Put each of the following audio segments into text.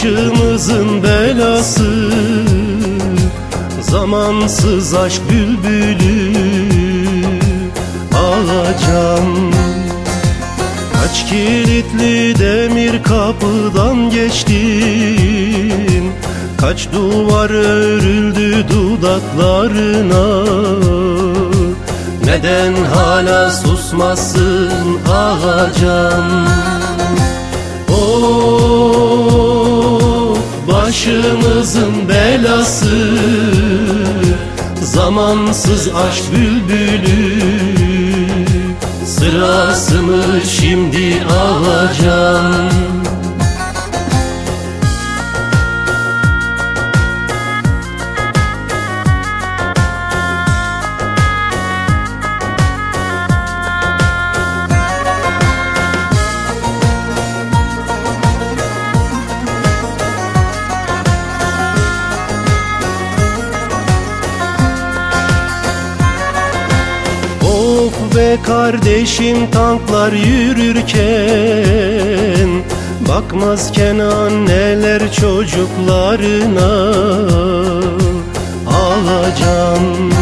başımızın belası Zamansız aşk bülbülü Ağacam Kaç kilitli demir kapıdan geçtin Kaç duvar örüldü dudaklarına? Neden hala susmasın ağacam başımızın belası. Zamansız aşk bülbülü. Sırası mı şimdi alacağım be kardeşim tanklar yürürken. Bakmazken anneler çocuklarına. Ağacağım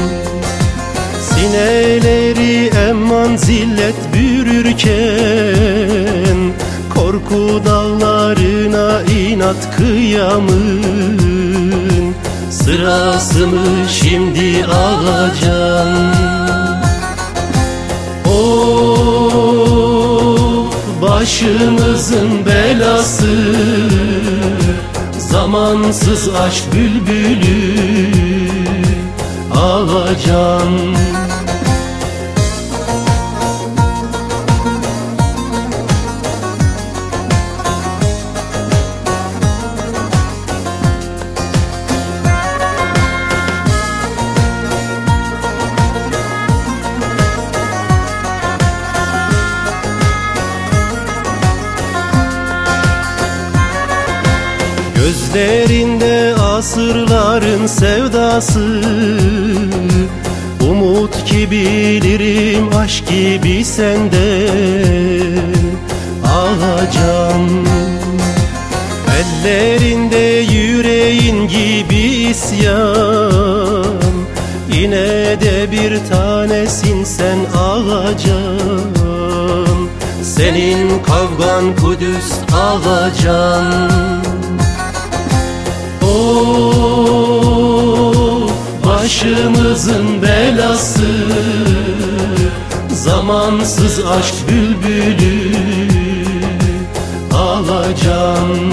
Sineleri eman zillet bürürken. Korku dağlarına inat kıyamın. Sırası mı? Şimdi ağacağım başımızın belası. Zamansız aşk bülbülü. Ağacağım Gözlerinde asırların sevdası. Umut ki bilirim aşk gibi sende. Ağacağım Ellerinde yüreğin gibi isyan. Yine de bir tanesin sen ağacağım Senin kavgan Kudüs ağacağım başımızın belası Zamansız aşk bülbülü Ağacağım